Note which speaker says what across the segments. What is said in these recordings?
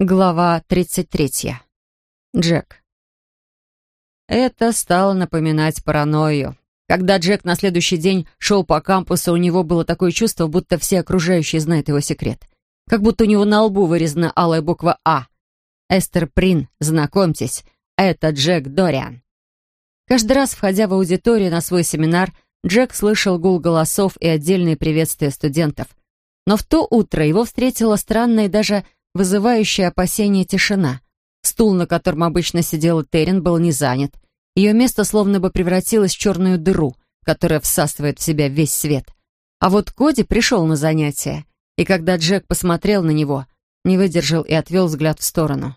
Speaker 1: Глава 33. Джек. Это стало напоминать паранойю. Когда Джек на следующий день шел по кампусу, у него было такое чувство, будто все окружающие знают его секрет. Как будто у него на лбу вырезана алая буква «А». Эстер Прин, знакомьтесь, это Джек Дориан. Каждый раз, входя в аудиторию на свой семинар, Джек слышал гул голосов и отдельные приветствия студентов. Но в то утро его встретила странная даже вызывающая опасение тишина. Стул, на котором обычно сидела Терен, был не занят. Ее место словно бы превратилось в черную дыру, которая всасывает в себя весь свет. А вот Коди пришел на занятие, и когда Джек посмотрел на него, не выдержал и отвел взгляд в сторону.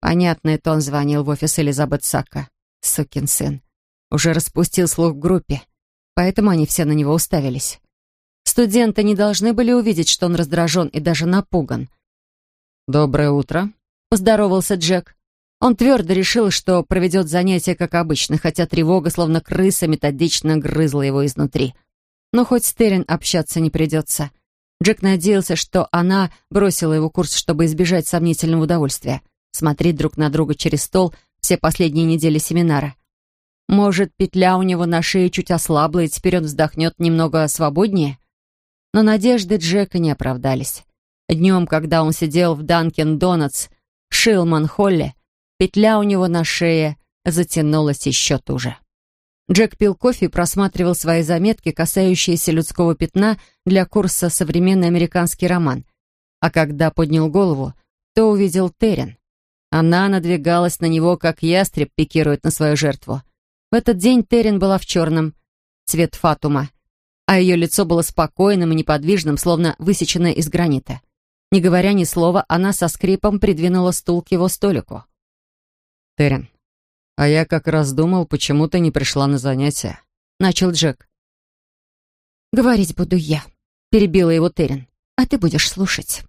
Speaker 1: Понятно, это он звонил в офис Элизабет Сакка. Сукин сын. Уже распустил слух в группе, поэтому они все на него уставились. Студенты не должны были увидеть, что он раздражен и даже напуган.
Speaker 2: «Доброе утро», — поздоровался Джек. Он твердо решил, что проведет занятие как обычно, хотя тревога, словно крыса, методично грызла его изнутри. Но хоть с Терен общаться не придется. Джек надеялся, что она бросила его курс, чтобы избежать сомнительного удовольствия. Смотреть друг на друга через стол все последние недели семинара. Может, петля у него на шее чуть ослабла, и теперь он вздохнет немного свободнее? Но надежды Джека не оправдались. Днем, когда он сидел в Данкин Донатс в Шилман-Холле, петля у него на шее затянулась еще туже. Джек пил кофе и просматривал свои заметки, касающиеся людского пятна для курса «Современный американский роман». А когда поднял голову, то увидел Терен. Она надвигалась на него, как ястреб пикирует на свою жертву. В этот день Терен была в черном, цвет фатума, а ее лицо было спокойным и неподвижным, словно высеченное из гранита. Не говоря ни слова, она со скрипом придвинула стул к его столику.
Speaker 1: «Терен, а я как раз думал, почему ты не пришла на занятия», — начал Джек.
Speaker 3: «Говорить буду я», — перебила его Терен, — «а ты будешь слушать».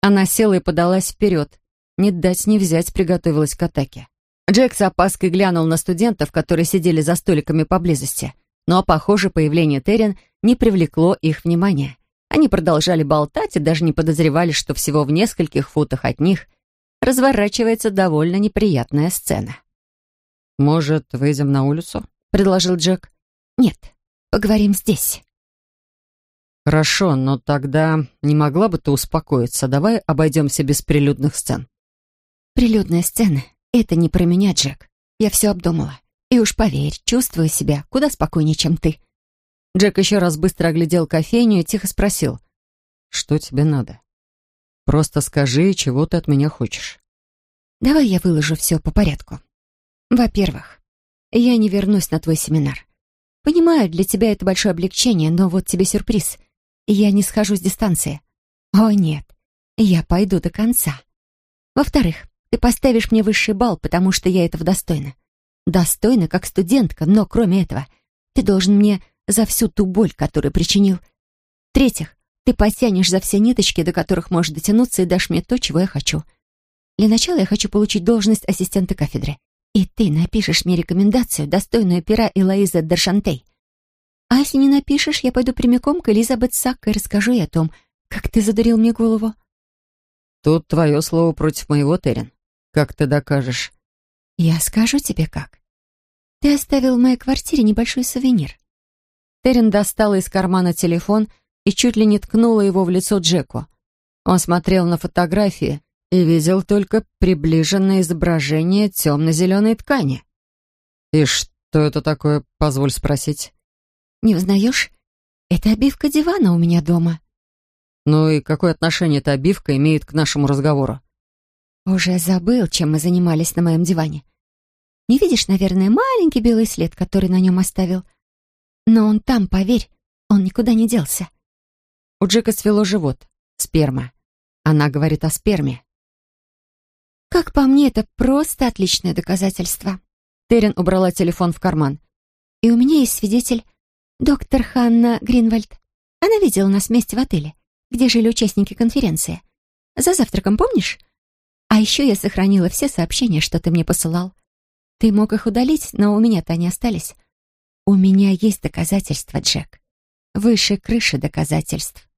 Speaker 1: Она села и подалась вперед. Не дать не взять приготовилась к атаке. Джек с опаской глянул на студентов, которые сидели за столиками поблизости. Но, похоже, появление Терен не привлекло их внимания. Они продолжали болтать и даже не подозревали, что всего в нескольких футах от них разворачивается довольно неприятная сцена.
Speaker 2: «Может, выйдем на улицу?»
Speaker 1: — предложил Джек.
Speaker 3: «Нет, поговорим здесь».
Speaker 2: «Хорошо, но тогда не могла бы ты успокоиться? Давай обойдемся без прилюдных сцен».
Speaker 3: «Прилюдная сцена — это не про меня, Джек. Я все обдумала. И уж поверь, чувствую себя куда спокойнее, чем ты.
Speaker 1: Джек еще раз быстро оглядел кофейню и тихо спросил.
Speaker 2: «Что тебе надо? Просто скажи, чего ты от меня хочешь».
Speaker 3: «Давай я выложу все по порядку. Во-первых, я не вернусь на твой семинар. Понимаю, для тебя это большое облегчение, но вот тебе сюрприз. Я не схожу с дистанции. О, нет, я пойду до конца. Во-вторых, ты поставишь мне высший балл, потому что я этого достойна. Достойна, как студентка, но кроме этого, ты должен мне за всю ту боль, которую причинил. В-третьих, ты потянешь за все ниточки, до которых можешь дотянуться, и дашь мне то, чего я хочу. Для начала я хочу получить должность ассистента кафедры. И ты напишешь мне рекомендацию, достойную пера Элоизы Дершантей. А если не напишешь, я пойду прямиком к Элизабет Сакко и расскажу ей о том, как ты задурил мне голову.
Speaker 2: Тут твое слово против моего, Терен. Как ты докажешь?
Speaker 3: Я скажу тебе как. Ты оставил в моей квартире небольшой сувенир.
Speaker 1: Терен достала из кармана телефон и чуть ли не ткнула его в лицо Джеку. Он смотрел на фотографии и видел только приближенное изображение темно-зеленой ткани.
Speaker 2: «И что это такое, позволь спросить?»
Speaker 3: «Не узнаешь? Это обивка дивана у меня дома».
Speaker 2: «Ну и какое отношение эта обивка имеет к нашему разговору?»
Speaker 3: «Уже забыл, чем мы занимались на моем диване. Не видишь, наверное, маленький белый след, который на нем оставил?» Но он там, поверь, он никуда не делся.
Speaker 1: У Джека свело живот. Сперма. Она говорит о сперме.
Speaker 3: Как по мне, это просто отличное доказательство.
Speaker 1: Терен убрала телефон в карман.
Speaker 3: И у меня есть свидетель, доктор Ханна Гринвальд. Она видела нас вместе в отеле, где жили участники конференции. За завтраком, помнишь? А еще я сохранила все сообщения, что ты мне посылал. Ты мог их удалить, но у меня-то они остались. «У меня есть доказательства, Джек. Выше крыши доказательств».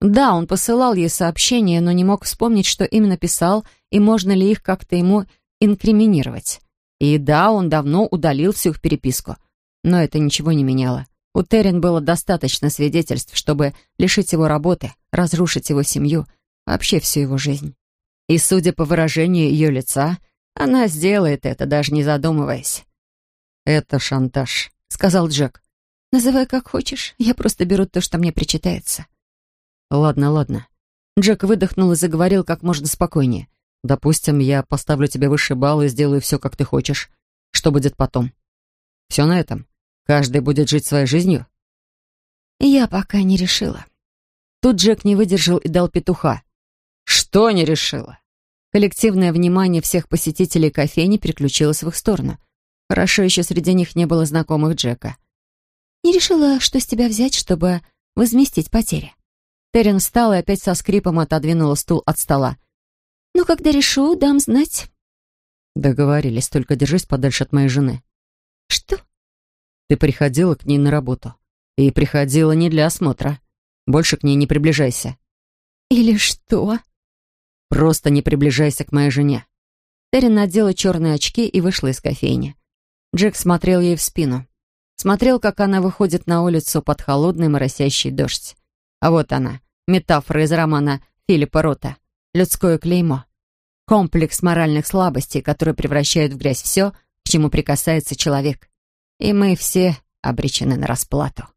Speaker 2: Да, он посылал ей сообщения, но не мог вспомнить, что именно писал, и можно ли их как-то ему инкриминировать. И да, он давно удалил всю их переписку. Но это ничего не меняло. У Террин было достаточно свидетельств, чтобы лишить его работы, разрушить его семью, вообще всю его жизнь. И, судя по выражению ее лица, она сделает это, даже не задумываясь. «Это шантаж», — сказал Джек.
Speaker 3: «Называй как хочешь, я просто беру то, что мне причитается».
Speaker 2: «Ладно, ладно». Джек выдохнул и заговорил как можно спокойнее. «Допустим, я поставлю тебе высший балл и сделаю все, как ты хочешь. Что будет потом? Все на этом? Каждый будет жить своей жизнью?»
Speaker 3: «Я пока не решила».
Speaker 2: Тут Джек не выдержал и дал петуха. «Что не решила?» Коллективное внимание всех посетителей кофейни переключилось в их сторону. Хорошо еще среди них не было знакомых Джека.
Speaker 3: «Не решила, что с тебя взять, чтобы возместить потери».
Speaker 2: Терен встала и опять со скрипом отодвинула стул от стола.
Speaker 3: «Ну, когда решу, дам знать».
Speaker 2: «Договорились, только держись подальше от моей жены».
Speaker 3: «Что?»
Speaker 2: «Ты приходила к ней на работу. И приходила не для осмотра. Больше к ней не приближайся».
Speaker 3: «Или что?»
Speaker 2: «Просто не приближайся к моей жене». Терен надела черные очки и вышла из кофейни. Джек смотрел ей в спину. Смотрел, как она выходит на улицу под холодный моросящий дождь. А вот она, метафора из романа Филиппа Рота. Людское клеймо. Комплекс моральных слабостей, который превращает в грязь все, к чему прикасается человек. И мы все обречены на расплату.